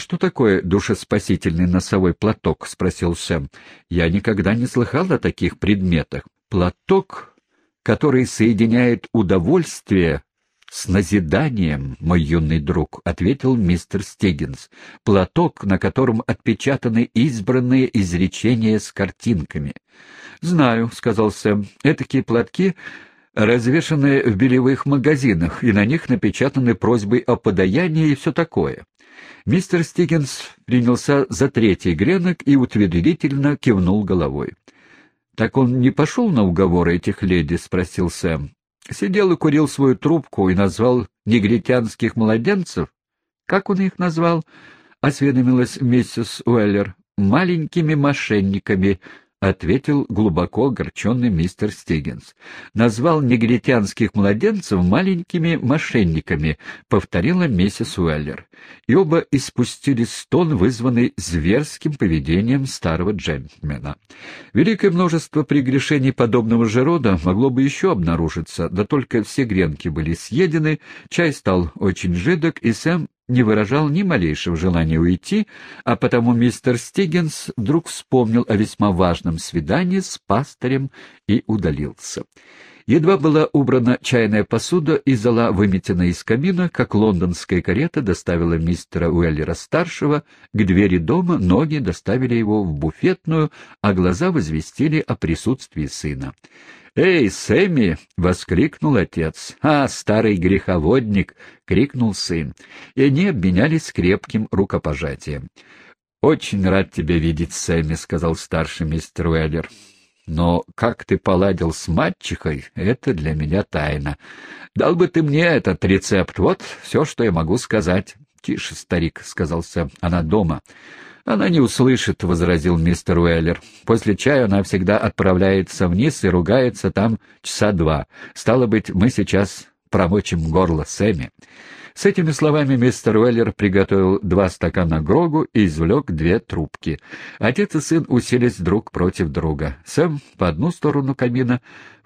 что такое душеспасительный носовой платок?» — спросил Сэм. «Я никогда не слыхал о таких предметах. Платок, который соединяет удовольствие с назиданием, мой юный друг», — ответил мистер Стиггинс. «Платок, на котором отпечатаны избранные изречения с картинками». «Знаю», — сказал Сэм, — «этакие платки...» развешаны в белевых магазинах, и на них напечатаны просьбы о подаянии и все такое. Мистер Стиггинс принялся за третий гренок и утвердительно кивнул головой. — Так он не пошел на уговоры этих леди? — спросил Сэм. — Сидел и курил свою трубку и назвал негритянских младенцев. — Как он их назвал? — осведомилась миссис Уэллер. — Маленькими мошенниками, — ответил глубоко огорченный мистер Стиггинс. «Назвал негритянских младенцев маленькими мошенниками», — повторила миссис Уэллер. И оба испустили стон, вызванный зверским поведением старого джентльмена. Великое множество прегрешений подобного же рода могло бы еще обнаружиться, да только все гренки были съедены, чай стал очень жидок, и Сэм не выражал ни малейшего желания уйти, а потому мистер Стиггинс вдруг вспомнил о весьма важном свидании с пастырем и удалился. Едва была убрана чайная посуда и зола выметена из камина, как лондонская карета доставила мистера Уэллера-старшего к двери дома, ноги доставили его в буфетную, а глаза возвестили о присутствии сына. «Эй, Сэмми!» — воскликнул отец. «А, старый греховодник!» — крикнул сын. И они обменялись крепким рукопожатием. «Очень рад тебя видеть, Сэмми», — сказал старший мистер Уэллер. «Но как ты поладил с мачехой, это для меня тайна. Дал бы ты мне этот рецепт, вот все, что я могу сказать». «Тише, старик», — сказал Сэм, — «она дома». «Она не услышит», — возразил мистер Уэллер. «После чая она всегда отправляется вниз и ругается там часа два. Стало быть, мы сейчас промочим горло Сэмми». С этими словами мистер Уэллер приготовил два стакана Грогу и извлек две трубки. Отец и сын уселись друг против друга. Сэм по одну сторону камина,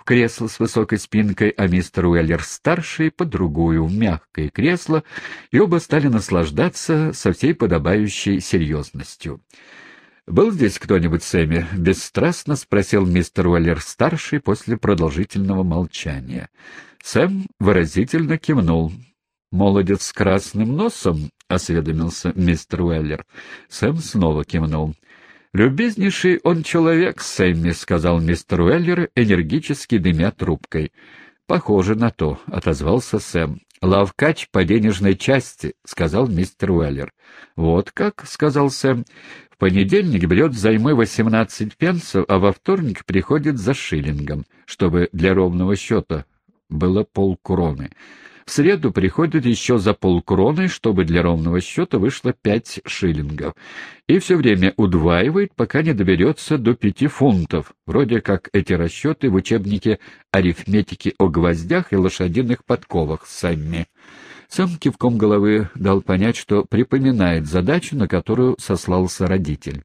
кресло с высокой спинкой, а мистер Уэллер-старший по другую, в мягкое кресло, и оба стали наслаждаться со всей подобающей серьезностью. «Был здесь кто-нибудь, Сэмми?» — бесстрастно спросил мистер Уэллер-старший после продолжительного молчания. Сэм выразительно кивнул. «Молодец с красным носом?» — осведомился мистер Уэллер. Сэм снова кивнул. «Любезнейший он человек, Сэмми», — сказал мистер Уэллер, энергически дымя трубкой. «Похоже на то», — отозвался Сэм. «Лавкач по денежной части», — сказал мистер Уэллер. «Вот как», — сказал Сэм. «В понедельник берет взаймы восемнадцать пенсов, а во вторник приходит за шиллингом, чтобы для ровного счета было полкроны. В среду приходит еще за полкроны, чтобы для ровного счета вышло пять шиллингов. И все время удваивает, пока не доберется до пяти фунтов, вроде как эти расчеты в учебнике арифметики о гвоздях и лошадиных подковах сами. Сам кивком головы дал понять, что припоминает задачу, на которую сослался родитель.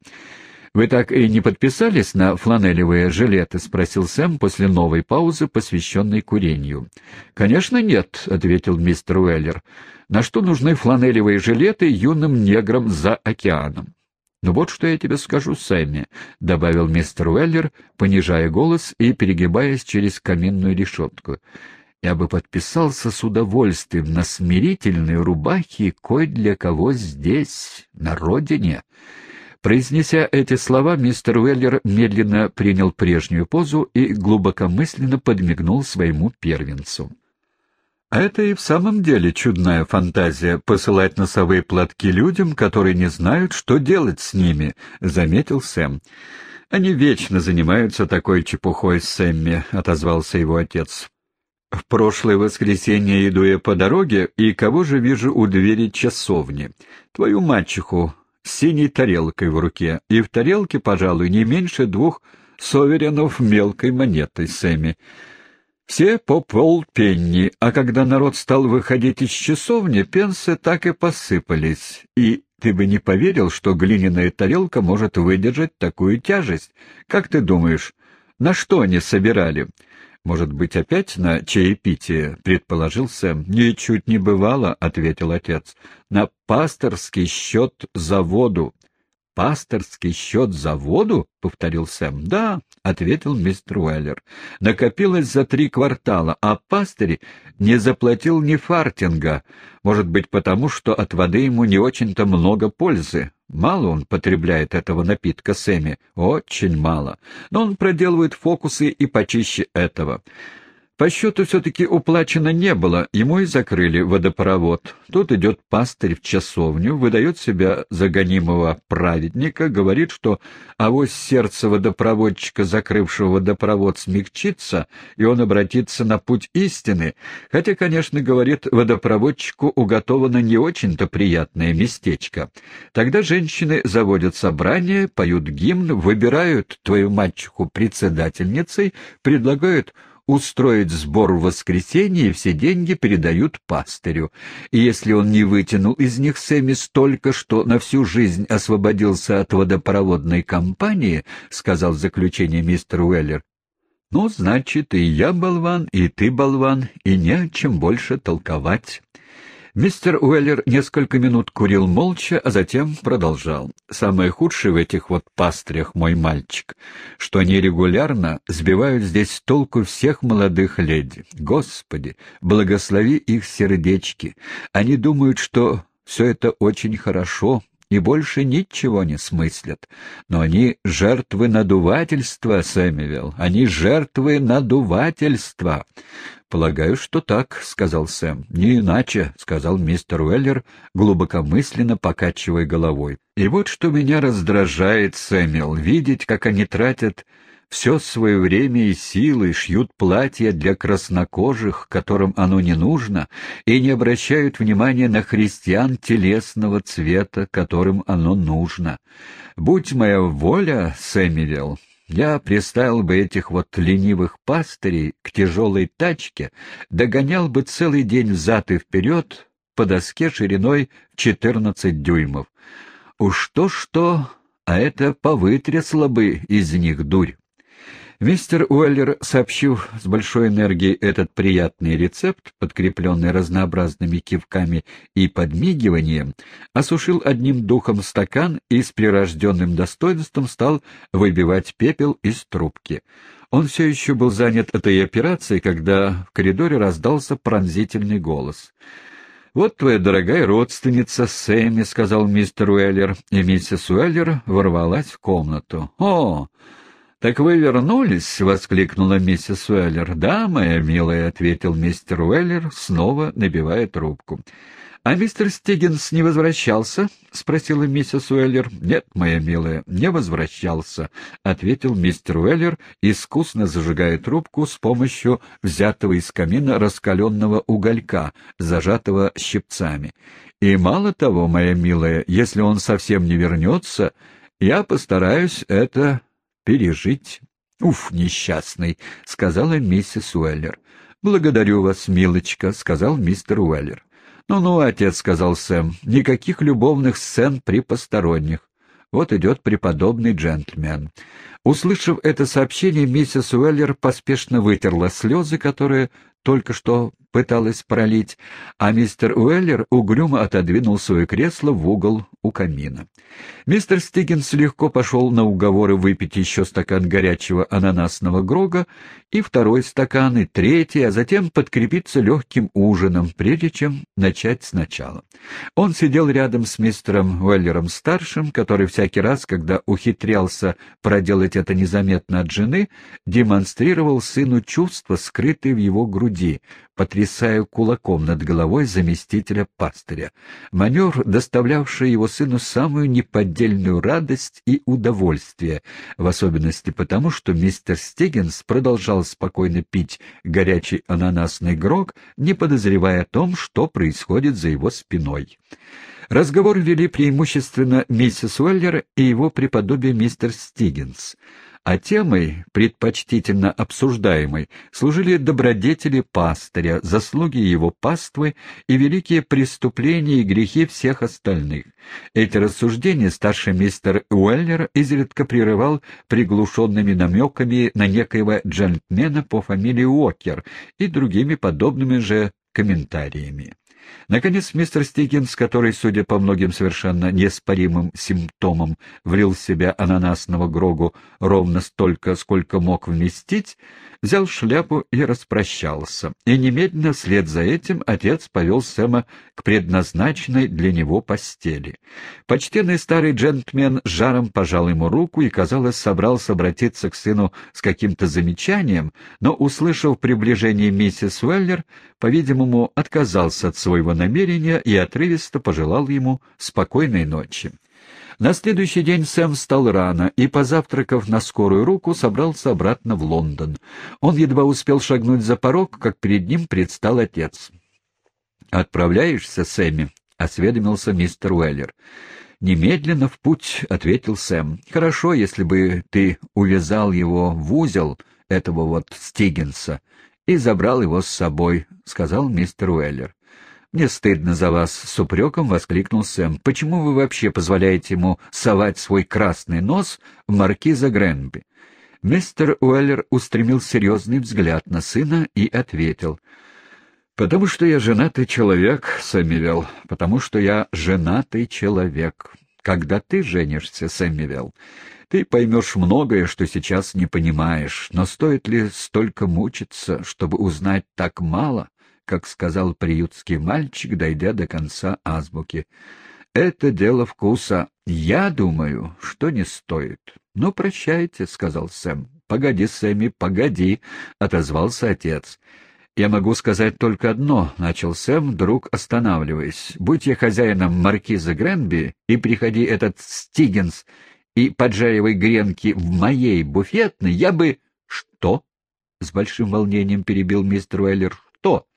«Вы так и не подписались на фланелевые жилеты?» — спросил Сэм после новой паузы, посвященной курению. «Конечно нет», — ответил мистер Уэллер. «На что нужны фланелевые жилеты юным неграм за океаном?» «Ну вот что я тебе скажу, Сэмми», — добавил мистер Уэллер, понижая голос и перегибаясь через каминную решетку. «Я бы подписался с удовольствием на смирительные рубахи кой для кого здесь, на родине». Произнеся эти слова, мистер Уэллер медленно принял прежнюю позу и глубокомысленно подмигнул своему первенцу. А это и в самом деле чудная фантазия — посылать носовые платки людям, которые не знают, что делать с ними, — заметил Сэм. «Они вечно занимаются такой чепухой, Сэмми», — отозвался его отец. «В прошлое воскресенье иду я по дороге, и кого же вижу у двери часовни? Твою мачеху, синей тарелкой в руке, и в тарелке, пожалуй, не меньше двух соверенов мелкой монетой Сэмми. Все по полпенни, а когда народ стал выходить из часовни, пенсы так и посыпались, и ты бы не поверил, что глиняная тарелка может выдержать такую тяжесть. Как ты думаешь, на что они собирали? «Может быть, опять на чаепитие?» — предположил Сэм. «Ничуть не бывало», — ответил отец. «На пасторский счет за воду». «Пасторский счет за воду?» — повторил Сэм. «Да», — ответил мистер Уэллер. «Накопилось за три квартала, а пастырь не заплатил ни фартинга. Может быть, потому что от воды ему не очень-то много пользы. Мало он потребляет этого напитка Сэмми, очень мало. Но он проделывает фокусы и почище этого. По счету все-таки уплачено не было, ему и закрыли водопровод. Тут идет пастырь в часовню, выдает себя за гонимого праведника, говорит, что авось сердце водопроводчика, закрывшего водопровод, смягчится, и он обратится на путь истины, хотя, конечно, говорит, водопроводчику уготовано не очень-то приятное местечко. Тогда женщины заводят собрание, поют гимн, выбирают твою мачеху председательницей, предлагают устроить сбор в воскресенье, и все деньги передают пастырю. И если он не вытянул из них Сэмми столько, что на всю жизнь освободился от водопроводной компании, — сказал в заключение мистер Уэллер, — ну, значит, и я болван, и ты болван, и не о чем больше толковать. Мистер Уэллер несколько минут курил молча, а затем продолжал. «Самое худшее в этих вот пастрях, мой мальчик, что они регулярно сбивают здесь с толку всех молодых леди. Господи, благослови их сердечки. Они думают, что все это очень хорошо, и больше ничего не смыслят. Но они жертвы надувательства, Сэмюэл, они жертвы надувательства. «Полагаю, что так», — сказал Сэм. «Не иначе», — сказал мистер Уэллер, глубокомысленно покачивая головой. «И вот что меня раздражает, Сэмюэл, видеть, как они тратят все свое время и силы шьют платья для краснокожих, которым оно не нужно, и не обращают внимания на христиан телесного цвета, которым оно нужно. Будь моя воля, Сэмюэл, я приставил бы этих вот ленивых пастырей к тяжелой тачке, догонял бы целый день взад и вперед по доске шириной в четырнадцать дюймов. Уж то-что, а это повытрясло бы из них дурь. Мистер Уэллер, сообщив с большой энергией этот приятный рецепт, подкрепленный разнообразными кивками и подмигиванием, осушил одним духом стакан и с прирожденным достоинством стал выбивать пепел из трубки. Он все еще был занят этой операцией, когда в коридоре раздался пронзительный голос. «Вот твоя дорогая родственница Сэмми», — сказал мистер Уэллер, и миссис Уэллер ворвалась в комнату. «О!» «Так вы вернулись?» — воскликнула миссис Уэллер. «Да, моя милая», — ответил мистер Уэллер, снова набивая трубку. «А мистер Стиггинс не возвращался?» — спросила миссис Уэллер. «Нет, моя милая, не возвращался», — ответил мистер Уэллер, искусно зажигая трубку с помощью взятого из камина раскаленного уголька, зажатого щипцами. «И мало того, моя милая, если он совсем не вернется, я постараюсь это пережить. — Уф, несчастный, — сказала миссис Уэллер. — Благодарю вас, милочка, — сказал мистер Уэллер. «Ну — Ну-ну, отец, — сказал Сэм, — никаких любовных сцен при посторонних. Вот идет преподобный джентльмен. Услышав это сообщение, миссис Уэллер поспешно вытерла слезы, которые только что пыталась пролить, а мистер Уэллер угрюмо отодвинул свое кресло в угол у камина. Мистер Стиггинс легко пошел на уговоры выпить еще стакан горячего ананасного грога и второй стакан, и третий, а затем подкрепиться легким ужином, прежде чем начать сначала. Он сидел рядом с мистером Уэллером-старшим, который всякий раз, когда ухитрялся проделать это незаметно от жены, демонстрировал сыну чувства, скрытые в его груди, потрясая кулаком над головой заместителя пастыря. Маневр, доставлявший его сыну самую неподдельную радость и удовольствие, в особенности потому, что мистер Стиггинс продолжал спокойно пить горячий ананасный грог, не подозревая о том, что происходит за его спиной. Разговор вели преимущественно миссис Уэллер и его преподобие мистер Стиггинс. А темой, предпочтительно обсуждаемой, служили добродетели пастыря, заслуги его паствы и великие преступления и грехи всех остальных. Эти рассуждения старший мистер Уэллер изредка прерывал приглушенными намеками на некоего джентльмена по фамилии Уокер и другими подобными же комментариями. Наконец, мистер Стигинс, который, судя по многим совершенно неоспоримым симптомам, влил в себя ананасного грогу ровно столько, сколько мог вместить, взял шляпу и распрощался. И немедленно вслед за этим отец повел Сэма к предназначенной для него постели. Почтенный старый джентльмен жаром пожал ему руку и, казалось, собрался обратиться к сыну с каким-то замечанием, но, услышав приближение миссис Уэллер, по-видимому, отказался от своего намерения и отрывисто пожелал ему спокойной ночи. На следующий день Сэм встал рано и, позавтракав на скорую руку, собрался обратно в Лондон. Он едва успел шагнуть за порог, как перед ним предстал отец. «Отправляешься, Сэмми?» — осведомился мистер Уэллер. «Немедленно в путь», — ответил Сэм. «Хорошо, если бы ты увязал его в узел, этого вот Стигенса, и забрал его с собой», — сказал мистер Уэллер. «Мне стыдно за вас», — с упреком воскликнул Сэм. «Почему вы вообще позволяете ему совать свой красный нос в маркиза Гренби?» Мистер Уэллер устремил серьезный взгляд на сына и ответил. «Потому что я женатый человек, Сэммивелл, потому что я женатый человек. Когда ты женишься, Сэммивелл, ты поймешь многое, что сейчас не понимаешь, но стоит ли столько мучиться, чтобы узнать так мало?» Как сказал приютский мальчик, дойдя до конца азбуки. «Это дело вкуса. Я думаю, что не стоит». «Ну, прощайте», — сказал Сэм. «Погоди, Сэмми, погоди», — отозвался отец. «Я могу сказать только одно», — начал Сэм, вдруг останавливаясь. «Будь я хозяином маркиза Гренби, и приходи этот Стигенс и поджаривай гренки в моей буфетной, я бы...» «Что?» — с большим волнением перебил мистер Уэллер. «Что?»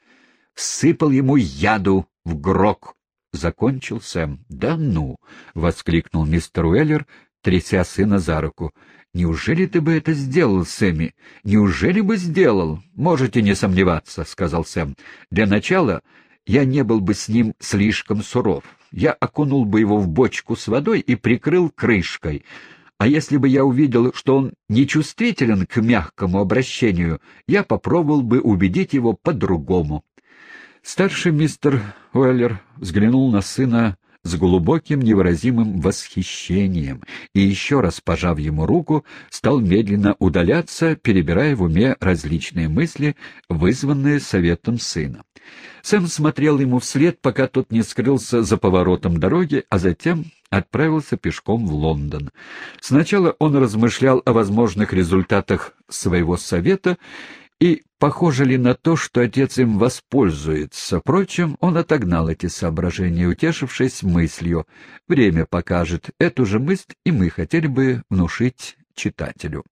Всыпал ему яду в грок. Закончил Сэм. «Да ну!» — воскликнул мистер Уэллер, тряся сына за руку. «Неужели ты бы это сделал, Сэмми? Неужели бы сделал? Можете не сомневаться», — сказал Сэм. «Для начала я не был бы с ним слишком суров. Я окунул бы его в бочку с водой и прикрыл крышкой. А если бы я увидел, что он нечувствителен к мягкому обращению, я попробовал бы убедить его по-другому. Старший мистер Уэллер взглянул на сына с глубоким невыразимым восхищением и, еще раз пожав ему руку, стал медленно удаляться, перебирая в уме различные мысли, вызванные советом сына. Сэм смотрел ему вслед, пока тот не скрылся за поворотом дороги, а затем отправился пешком в Лондон. Сначала он размышлял о возможных результатах своего совета и похоже ли на то, что отец им воспользуется. Впрочем, он отогнал эти соображения, утешившись мыслью. Время покажет. Эту же мысль и мы хотели бы внушить читателю.